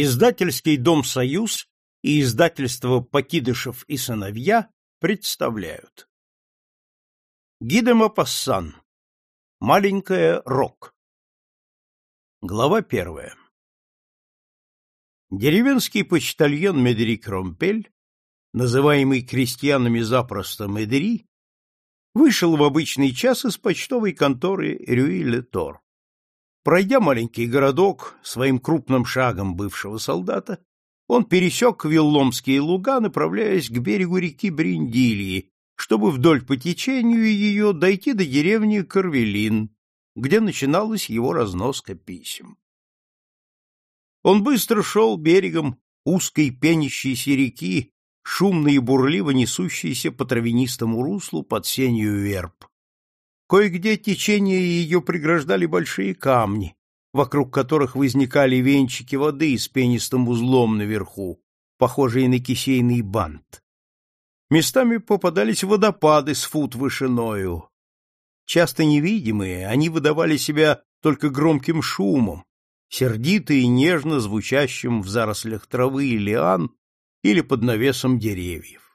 Издательский дом «Союз» и издательство «Покидышев и сыновья» представляют. Гидема Пассан. Маленькая Рок. Глава первая. Деревенский почтальон Медерик Ромпель, называемый крестьянами запросто Медери, вышел в обычный час из почтовой конторы Рюи-Ле-Тор. Пройдя маленький городок своим крупным шагом бывшего солдата, он пересек Вилломские луга, направляясь к берегу реки Бриндилии, чтобы вдоль по течению ее дойти до деревни Карвелин, где начиналась его разноска писем. Он быстро шел берегом узкой пенящейся реки, шумно и бурливо несущейся по травянистому руслу под сенью верб. Кое-где течение ее преграждали большие камни, вокруг которых возникали венчики воды с пенистым узлом наверху, похожие на кисейный бант. Местами попадались водопады с фут вышиною. Часто невидимые, они выдавали себя только громким шумом, сердито и нежно звучащим в зарослях травы и лиан или под навесом деревьев.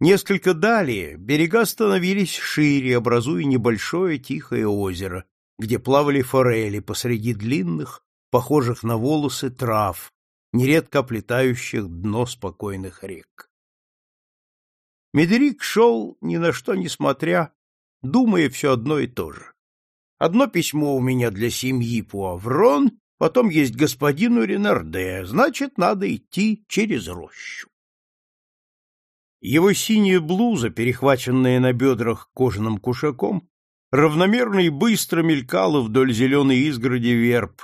Несколько далее берега становились шире, образуя небольшое тихое озеро, где плавали форели посреди длинных, похожих на волосы трав, нередко оплетающих дно спокойных рек. Медерик шел, ни на что не смотря, думая все одно и то же. Одно письмо у меня для семьи Пуаврон, потом есть господину Ренарде, значит, надо идти через рощу. Его синяя блуза, перехваченная на бедрах кожаным кушаком, равномерно и быстро мелькала вдоль зеленой изгороди верб.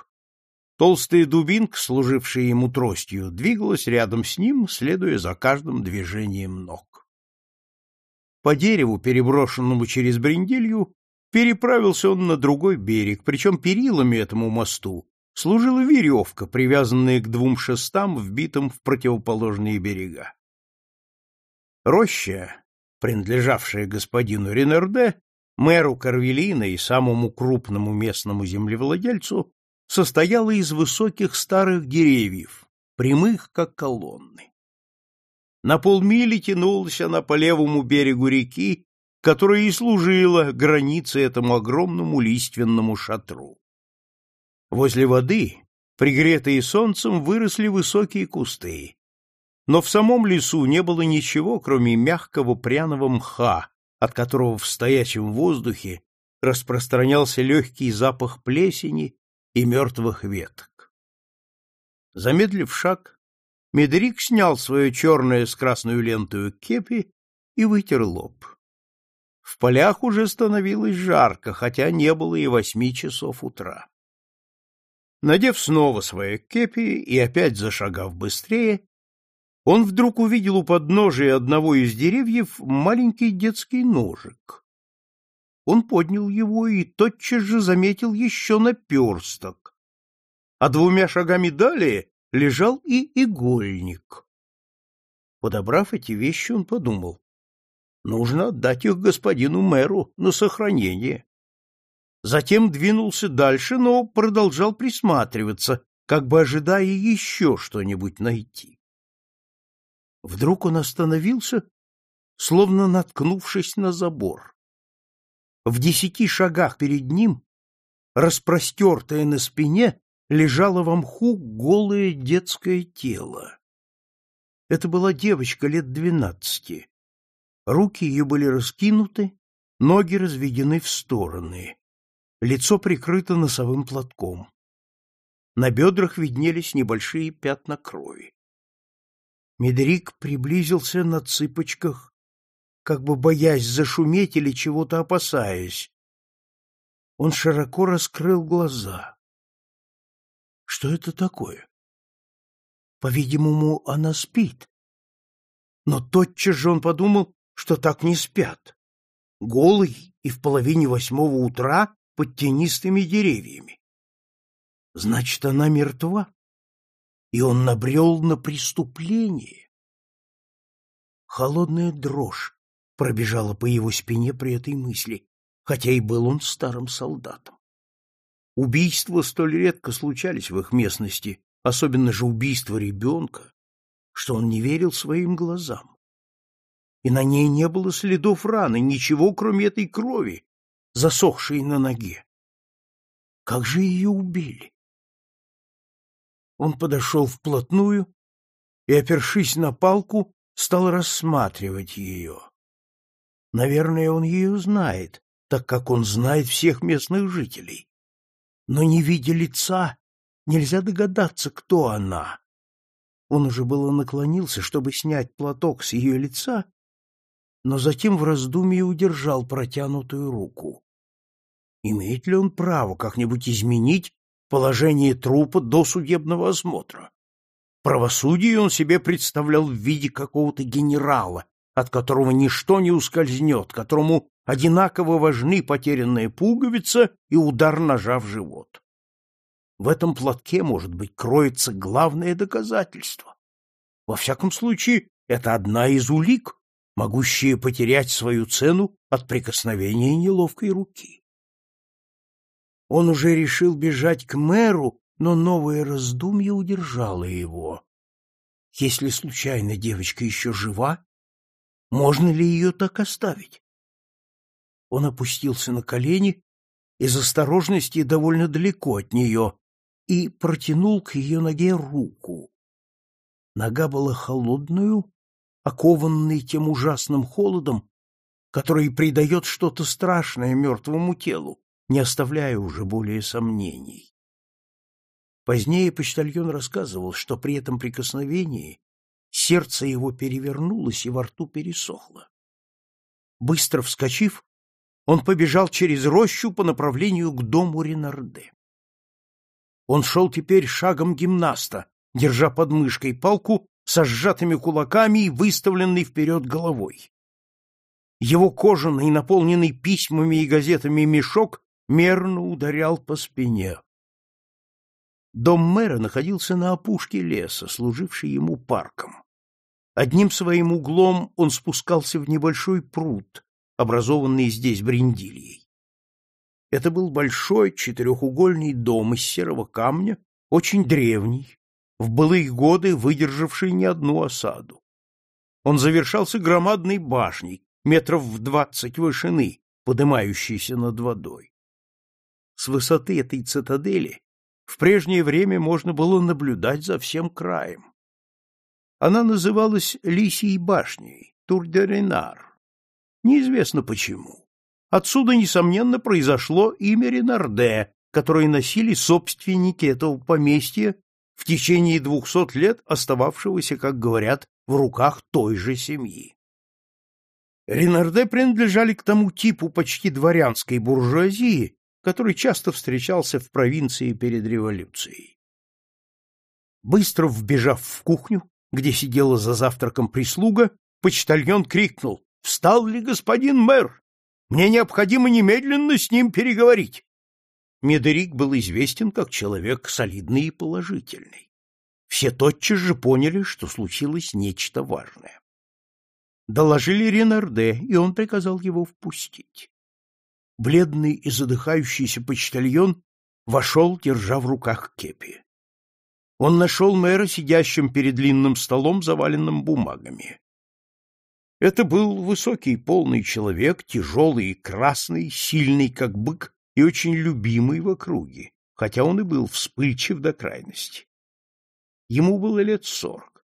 Толстая дубинка, служившая ему тростью, двигалась рядом с ним, следуя за каждым движением ног. По дереву, переброшенному через Брендилью, переправился он на другой берег, причем перилами этому мосту служила веревка, привязанная к двум шестам, вбитым в противоположные берега. Роща, принадлежавшая господину Ренерде, мэру Карвелина и самому крупному местному землевладельцу, состояла из высоких старых деревьев, прямых как колонны. На полмили тянулась она по левому берегу реки, которая и служила границей этому огромному лиственному шатру. Возле воды, пригретые солнцем, выросли высокие кусты, но в самом лесу не было ничего, кроме мягкого пряного мха, от которого в стоячем воздухе распространялся легкий запах плесени и мертвых веток. Замедлив шаг, Медрик снял свое черное с красной лентой кепи и вытер лоб. В полях уже становилось жарко, хотя не было и восьми часов утра. Надев снова свое кепи и опять зашагав быстрее, он вдруг увидел у подножия одного из деревьев маленький детский ножик. Он поднял его и тотчас же заметил еще наперсток, а двумя шагами далее лежал и игольник. Подобрав эти вещи, он подумал, нужно отдать их господину мэру на сохранение. Затем двинулся дальше, но продолжал присматриваться, как бы ожидая еще что-нибудь найти. Вдруг он остановился, словно наткнувшись на забор. В десяти шагах перед ним, распростертое на спине, лежало в мху голое детское тело. Это была девочка лет двенадцати. Руки ее были раскинуты, ноги разведены в стороны, лицо прикрыто носовым платком. На бедрах виднелись небольшие пятна крови. Медрик приблизился на цыпочках, как бы боясь зашуметь или чего-то опасаясь. Он широко раскрыл глаза. Что это такое? По-видимому, она спит. Но тотчас же он подумал, что так не спят. Голый и в половине восьмого утра под тенистыми деревьями. Значит, она мертва и он набрел на преступление. Холодная дрожь пробежала по его спине при этой мысли, хотя и был он старым солдатом. Убийства столь редко случались в их местности, особенно же убийство ребенка, что он не верил своим глазам. И на ней не было следов раны, ничего, кроме этой крови, засохшей на ноге. Как же ее убили? Он подошел вплотную и, опершись на палку, стал рассматривать ее. Наверное, он ее знает, так как он знает всех местных жителей. Но не видя лица, нельзя догадаться, кто она. Он уже было наклонился, чтобы снять платок с ее лица, но затем в раздумье удержал протянутую руку. Имеет ли он право как-нибудь изменить положение трупа до судебного осмотра? Правосудие он себе представлял в виде какого-то генерала, от которого ничто не ускользнет, которому одинаково важны потерянная пуговица и удар ножа в живот. В этом платке, может быть, кроется главное доказательство. Во всяком случае, это одна из улик, могущая потерять свою цену от прикосновения неловкой руки. Он уже решил бежать к мэру, но новое раздумье удержало его. Если случайно девочка еще жива, можно ли ее так оставить? Он опустился на колени из осторожности довольно далеко от нее и протянул к ее ноге руку. Нога была холодную, окованной тем ужасным холодом, который придает что-то страшное мертвому телу, не оставляя уже более сомнений. Позднее почтальон рассказывал, что при этом прикосновении сердце его перевернулось и во рту пересохло. Быстро вскочив, он побежал через рощу по направлению к дому Ренарде. Он шел теперь шагом гимнаста, держа под мышкой палку со сжатыми кулаками и выставленной вперед головой. Его кожаный, наполненный письмами и газетами мешок мерно ударял по спине. Дом мэра находился на опушке леса, служивший ему парком. Одним своим углом он спускался в небольшой пруд, образованный здесь Бриндильей. Это был большой четырехугольный дом из серого камня, очень древний, в былые годы выдержавший не одну осаду. Он завершался громадной башней, метров в двадцать вышины, поднимающейся над водой. С высоты этой цитадели в прежнее время можно было наблюдать за всем краем. Она называлась Лисией башней, Тур-де-Ренар. Неизвестно почему. Отсюда, несомненно, произошло имя Ренарде, которое носили собственники этого поместья в течение двухсот лет остававшегося, как говорят, в руках той же семьи. Ренарде принадлежали к тому типу почти дворянской буржуазии, который часто встречался в провинции перед революцией. Быстро вбежав в кухню, где сидела за завтраком прислуга, почтальон крикнул «Встал ли господин мэр? Мне необходимо немедленно с ним переговорить». Медерик был известен как человек солидный и положительный. Все тотчас же поняли, что случилось нечто важное. Доложили Ренарде, и он приказал его впустить бледный и задыхающийся почтальон вошел, держа в руках кепи. Он нашел мэра сидящим перед длинным столом, заваленным бумагами. Это был высокий полный человек, тяжелый и красный, сильный как бык и очень любимый в округе, хотя он и был вспыльчив до крайности. Ему было лет сорок.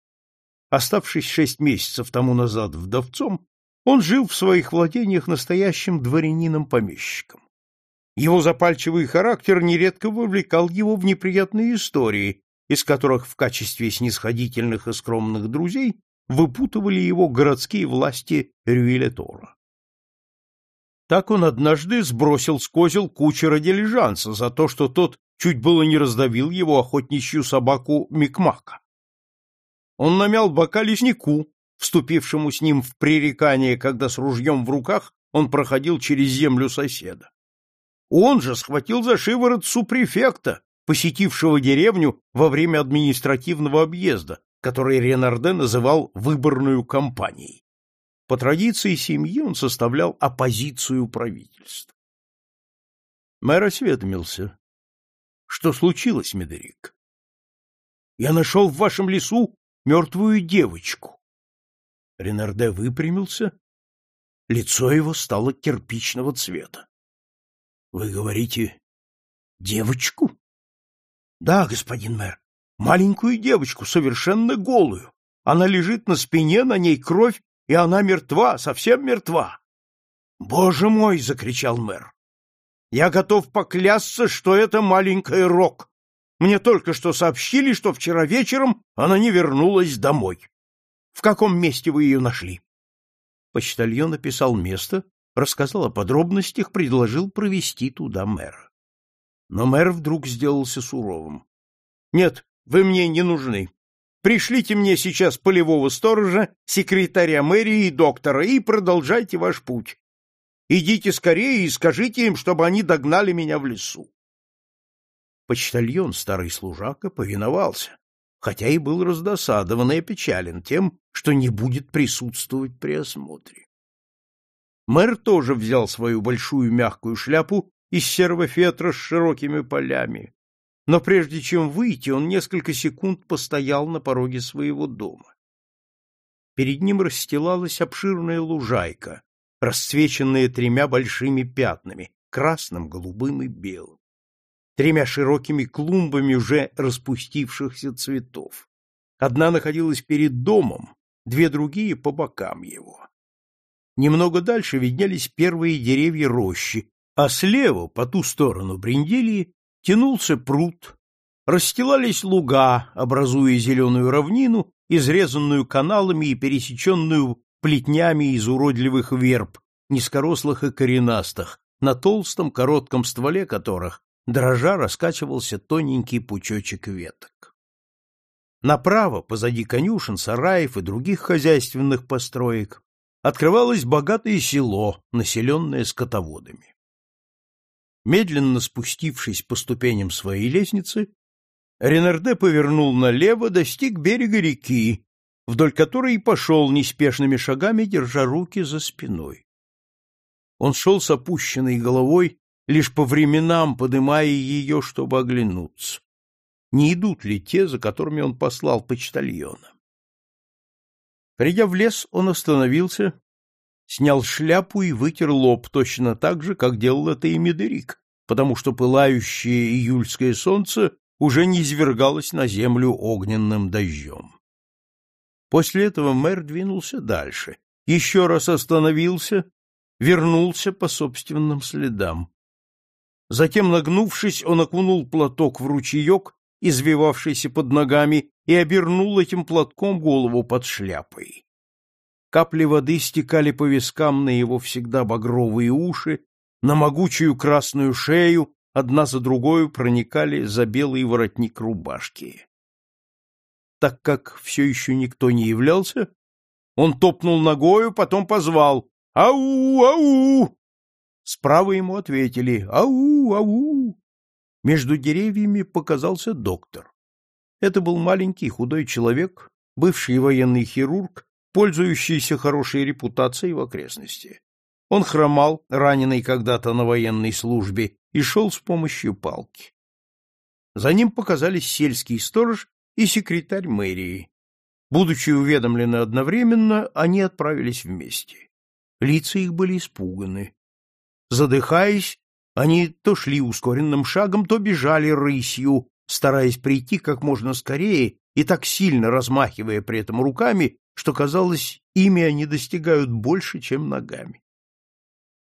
Оставшись шесть месяцев тому назад вдовцом, он жил в своих владениях настоящим дворянином-помещиком. Его запальчивый характер нередко вовлекал его в неприятные истории, из которых в качестве снисходительных и скромных друзей выпутывали его городские власти Рюилетора. Так он однажды сбросил с козел кучера дилижанса за то, что тот чуть было не раздавил его охотничью собаку Микмака. Он намял бока леснику, вступившему с ним в пререкание, когда с ружьем в руках он проходил через землю соседа. Он же схватил за шиворот супрефекта, посетившего деревню во время административного объезда, который Ренарде называл выборную кампанией. По традиции семьи он составлял оппозицию правительства. Мэр осведомился. Что случилось, Медерик? Я нашел в вашем лесу мертвую девочку. Ренарде выпрямился. Лицо его стало кирпичного цвета. — Вы говорите, девочку? — Да, господин мэр, маленькую девочку, совершенно голую. Она лежит на спине, на ней кровь, и она мертва, совсем мертва. — Боже мой! — закричал мэр. — Я готов поклясться, что это маленькая Рок. Мне только что сообщили, что вчера вечером она не вернулась домой. В каком месте вы ее нашли? Почтальон описал место, рассказал о подробностях, предложил провести туда мэра. Но мэр вдруг сделался суровым. — Нет, вы мне не нужны. Пришлите мне сейчас полевого сторожа, секретаря мэрии и доктора и продолжайте ваш путь. Идите скорее и скажите им, чтобы они догнали меня в лесу. Почтальон, старый служака, повиновался, хотя и был раздосадован и опечален тем, что не будет присутствовать при осмотре. Мэр тоже взял свою большую мягкую шляпу из серого фетра с широкими полями, но прежде чем выйти, он несколько секунд постоял на пороге своего дома. Перед ним расстилалась обширная лужайка, расцвеченная тремя большими пятнами — красным, голубым и белым тремя широкими клумбами уже распустившихся цветов. Одна находилась перед домом, две другие по бокам его. Немного дальше виднелись первые деревья рощи, а слева, по ту сторону Бринделии, тянулся пруд, расстилались луга, образуя зеленую равнину, изрезанную каналами и пересеченную плетнями из уродливых верб, низкорослых и коренастых, на толстом коротком стволе которых дрожа раскачивался тоненький пучочек веток. Направо, позади конюшен, сараев и других хозяйственных построек, открывалось богатое село, населенное скотоводами. Медленно спустившись по ступеням своей лестницы, Ренарде повернул налево, достиг берега реки, вдоль которой и пошел неспешными шагами, держа руки за спиной. Он шел с опущенной головой, лишь по временам подымая ее, чтобы оглянуться. Не идут ли те, за которыми он послал почтальона? Придя в лес, он остановился, снял шляпу и вытер лоб точно так же, как делал это и Медерик, потому что пылающее июльское солнце уже не извергалось на землю огненным дождем. После этого мэр двинулся дальше, еще раз остановился, вернулся по собственным следам. Затем, нагнувшись, он окунул платок в ручеек, извивавшийся под ногами, и обернул этим платком голову под шляпой. Капли воды стекали по вискам на его всегда багровые уши, на могучую красную шею, одна за другой проникали за белый воротник рубашки. Так как все еще никто не являлся, он топнул ногою, потом позвал «Ау! Ау!» Справа ему ответили «Ау! Ау!». Между деревьями показался доктор. Это был маленький худой человек, бывший военный хирург, пользующийся хорошей репутацией в окрестности. Он хромал, раненый когда-то на военной службе, и шел с помощью палки. За ним показались сельский сторож и секретарь мэрии. Будучи уведомлены одновременно, они отправились вместе. Лица их были испуганы. Задыхаясь, они то шли ускоренным шагом, то бежали рысью, стараясь прийти как можно скорее и так сильно размахивая при этом руками, что, казалось, ими они достигают больше, чем ногами.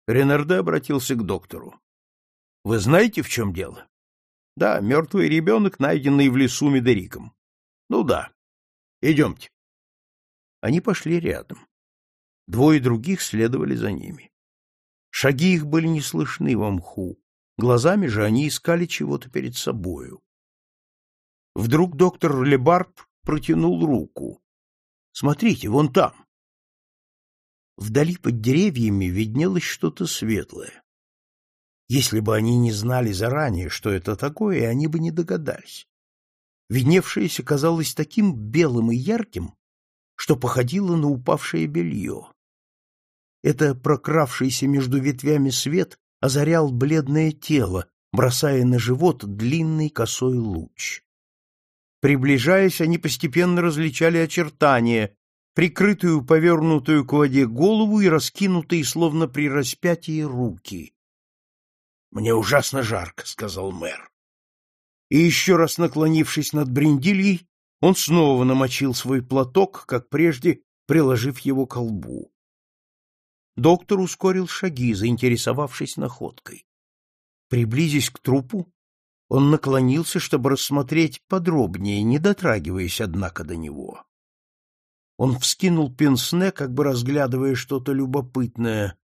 Ренарде обратился к доктору. — Вы знаете, в чем дело? — Да, мертвый ребенок, найденный в лесу Медериком. — Ну да. Идемте. Они пошли рядом. Двое других следовали за ними. Шаги их были не слышны во мху, глазами же они искали чего-то перед собою. Вдруг доктор Лебард протянул руку. — Смотрите, вон там. Вдали под деревьями виднелось что-то светлое. Если бы они не знали заранее, что это такое, они бы не догадались. Видневшееся казалось таким белым и ярким, что походило на упавшее белье. Это прокравшийся между ветвями свет озарял бледное тело, бросая на живот длинный косой луч. Приближаясь, они постепенно различали очертания, прикрытую повернутую к воде голову и раскинутые, словно при распятии, руки. — Мне ужасно жарко, — сказал мэр. И еще раз наклонившись над Бриндильей, он снова намочил свой платок, как прежде, приложив его к лбу. Доктор ускорил шаги, заинтересовавшись находкой. Приблизясь к трупу, он наклонился, чтобы рассмотреть подробнее, не дотрагиваясь, однако, до него. Он вскинул пенсне, как бы разглядывая что-то любопытное,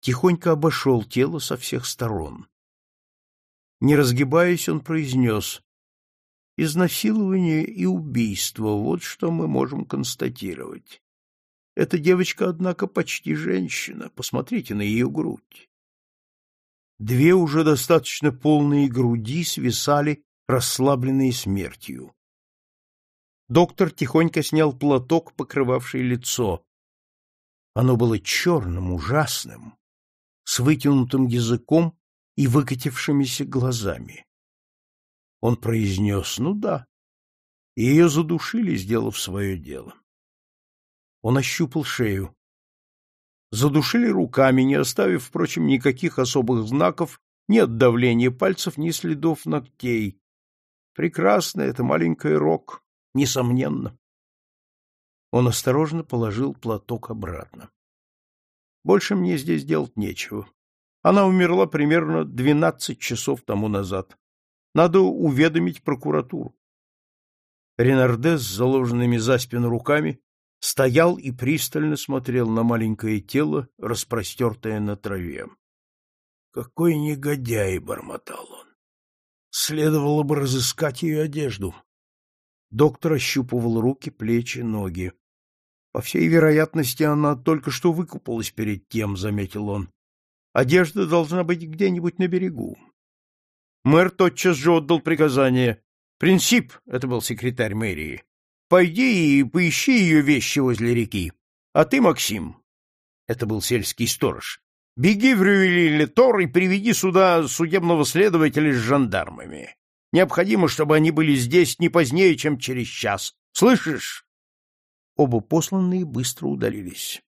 тихонько обошел тело со всех сторон. Не разгибаясь, он произнес «Изнасилование и убийство — вот что мы можем констатировать. Эта девочка, однако, почти женщина. Посмотрите на ее грудь. Две уже достаточно полные груди свисали, расслабленные смертью. Доктор тихонько снял платок, покрывавший лицо. Оно было черным, ужасным, с вытянутым языком и выкатившимися глазами. Он произнес «ну да», и ее задушили, сделав свое дело. Он ощупал шею. Задушили руками, не оставив, впрочем, никаких особых знаков, ни от давления пальцев, ни следов ногтей. Прекрасно это маленькая рок, несомненно. Он осторожно положил платок обратно. Больше мне здесь делать нечего. Она умерла примерно двенадцать часов тому назад. Надо уведомить прокуратуру. Ренарде с заложенными за спину руками стоял и пристально смотрел на маленькое тело, распростертое на траве. «Какой негодяй!» — бормотал он. «Следовало бы разыскать ее одежду». Доктор ощупывал руки, плечи, ноги. «По всей вероятности, она только что выкупалась перед тем», — заметил он. «Одежда должна быть где-нибудь на берегу». Мэр тотчас же отдал приказание. «Принцип» — это был секретарь мэрии Пойди и поищи ее вещи возле реки. А ты, Максим, это был сельский сторож, беги в Рювели-Летор и приведи сюда судебного следователя с жандармами. Необходимо, чтобы они были здесь не позднее, чем через час. Слышишь? Оба посланные быстро удалились.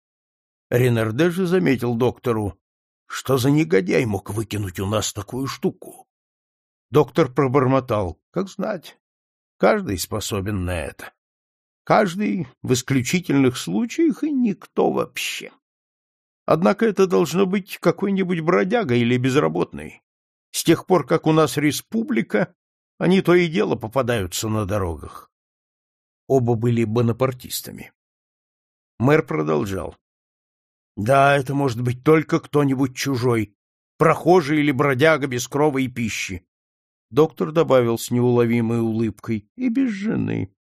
Ренарде же заметил доктору, что за негодяй мог выкинуть у нас такую штуку. Доктор пробормотал, как знать, каждый способен на это. Каждый в исключительных случаях и никто вообще. Однако это должно быть какой-нибудь бродяга или безработный. С тех пор, как у нас республика, они то и дело попадаются на дорогах. Оба были бонапартистами. Мэр продолжал. Да, это может быть только кто-нибудь чужой, прохожий или бродяга без крова и пищи. Доктор добавил с неуловимой улыбкой. И без жены.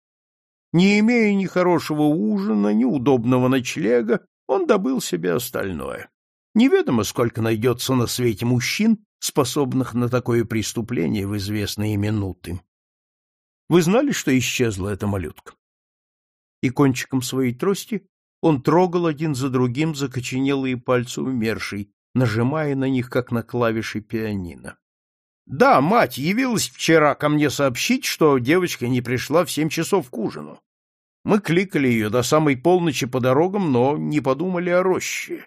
Не имея ни хорошего ужина, ни удобного ночлега, он добыл себе остальное. Неведомо, сколько найдется на свете мужчин, способных на такое преступление в известные минуты. Вы знали, что исчезла эта малютка? И кончиком своей трости он трогал один за другим закоченелые пальцы умершей, нажимая на них, как на клавиши пианино. Да, мать явилась вчера ко мне сообщить, что девочка не пришла в семь часов к ужину. Мы кликали ее до самой полночи по дорогам, но не подумали о роще.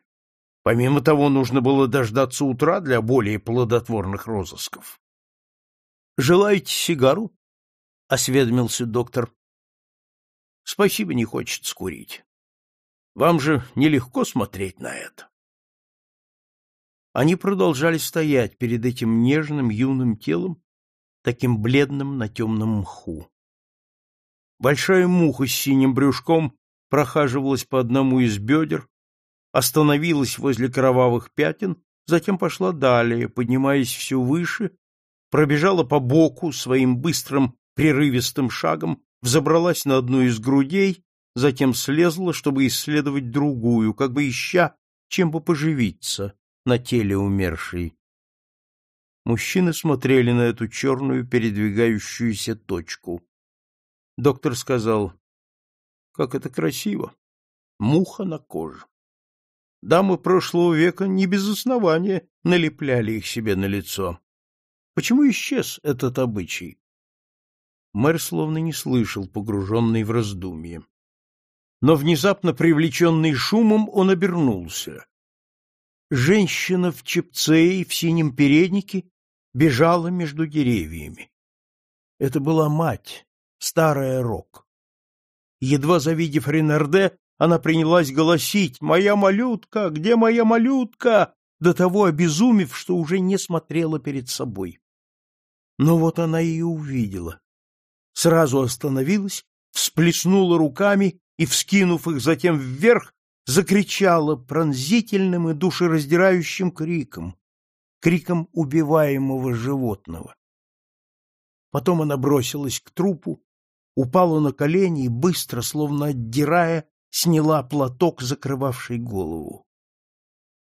Помимо того, нужно было дождаться утра для более плодотворных розысков. — Желаете сигару? — осведомился доктор. — Спасибо, не хочется курить. Вам же нелегко смотреть на это. Они продолжали стоять перед этим нежным юным телом, таким бледным на темном мху. Большая муха с синим брюшком прохаживалась по одному из бедер, остановилась возле кровавых пятен, затем пошла далее, поднимаясь все выше, пробежала по боку своим быстрым прерывистым шагом, взобралась на одну из грудей, затем слезла, чтобы исследовать другую, как бы ища, чем бы поживиться на теле умершей. Мужчины смотрели на эту черную передвигающуюся точку. Доктор сказал, как это красиво. Муха на коже. Дамы прошлого века не без основания налепляли их себе на лицо. Почему исчез этот обычай? Мэр словно не слышал, погруженный в раздумье. Но внезапно привлеченный шумом он обернулся. Женщина в чепце и в синем переднике бежала между деревьями. Это была мать, старая Рок. Едва завидев Ренарде, она принялась голосить «Моя малютка! Где моя малютка?» до того обезумев, что уже не смотрела перед собой. Но вот она и увидела. Сразу остановилась, всплеснула руками и, вскинув их затем вверх, закричала пронзительным и душераздирающим криком, криком убиваемого животного. Потом она бросилась к трупу, упала на колени и быстро, словно отдирая, сняла платок, закрывавший голову.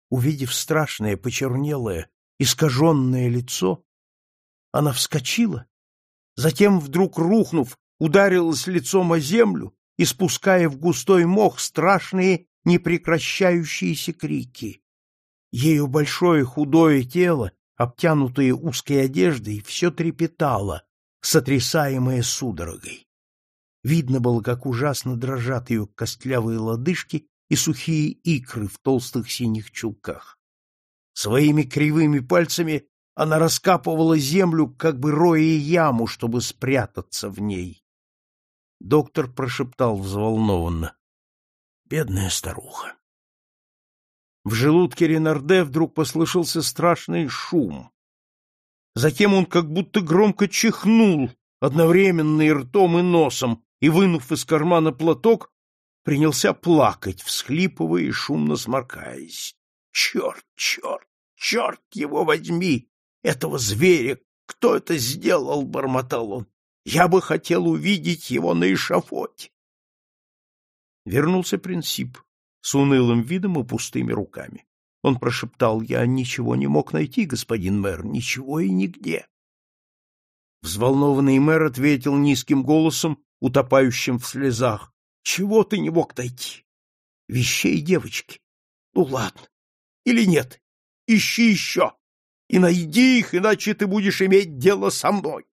Увидев страшное, почернелое, искаженное лицо, она вскочила, затем, вдруг рухнув, ударилась лицом о землю, испуская в густой мох страшные непрекращающиеся крики. Ее большое худое тело, обтянутое узкой одеждой, все трепетало, сотрясаемое судорогой. Видно было, как ужасно дрожат ее костлявые лодыжки и сухие икры в толстых синих чулках. Своими кривыми пальцами она раскапывала землю, как бы роя яму, чтобы спрятаться в ней. Доктор прошептал взволнованно. Бедная старуха. В желудке Ренарде вдруг послышался страшный шум. Затем он как будто громко чихнул, одновременно и ртом, и носом, и, вынув из кармана платок, принялся плакать, всхлипывая и шумно сморкаясь. «Черт, черт, черт его возьми! Этого зверя! Кто это сделал?» — бормотал он. «Я бы хотел увидеть его на эшафоте!» Вернулся принцип с унылым видом и пустыми руками. Он прошептал, я ничего не мог найти, господин мэр, ничего и нигде. Взволнованный мэр ответил низким голосом, утопающим в слезах. Чего ты не мог найти? Вещей девочки. Ну ладно. Или нет? Ищи еще. И найди их, иначе ты будешь иметь дело со мной.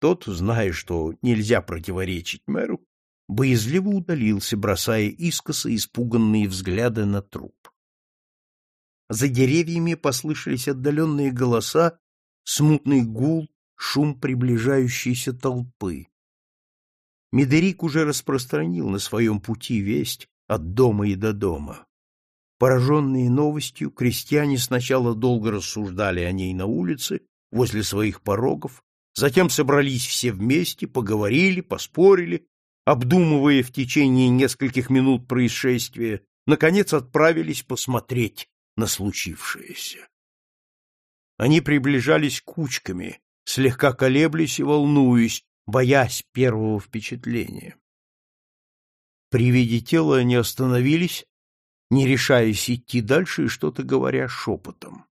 Тот, зная, что нельзя противоречить мэру, боязливо удалился, бросая искоса испуганные взгляды на труп. За деревьями послышались отдаленные голоса, смутный гул, шум приближающейся толпы. Медерик уже распространил на своем пути весть от дома и до дома. Пораженные новостью, крестьяне сначала долго рассуждали о ней на улице, возле своих порогов, затем собрались все вместе, поговорили, поспорили, обдумывая в течение нескольких минут происшествия, наконец отправились посмотреть на случившееся. Они приближались кучками, слегка колеблясь и волнуясь, боясь первого впечатления. При виде тела они остановились, не решаясь идти дальше и что-то говоря шепотом.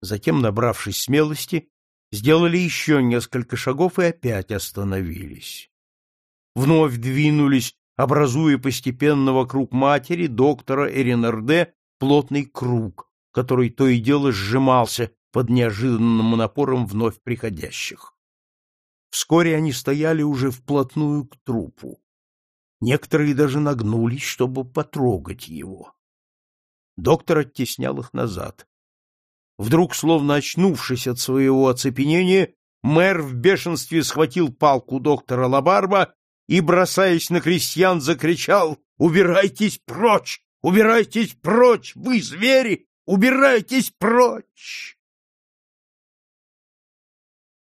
Затем, набравшись смелости, сделали еще несколько шагов и опять остановились вновь двинулись, образуя постепенно вокруг матери, доктора Эринарде, плотный круг, который то и дело сжимался под неожиданным напором вновь приходящих. Вскоре они стояли уже вплотную к трупу. Некоторые даже нагнулись, чтобы потрогать его. Доктор оттеснял их назад. Вдруг, словно очнувшись от своего оцепенения, мэр в бешенстве схватил палку доктора Лабарба и, бросаясь на крестьян, закричал «Убирайтесь прочь! Убирайтесь прочь! Вы звери! Убирайтесь прочь!»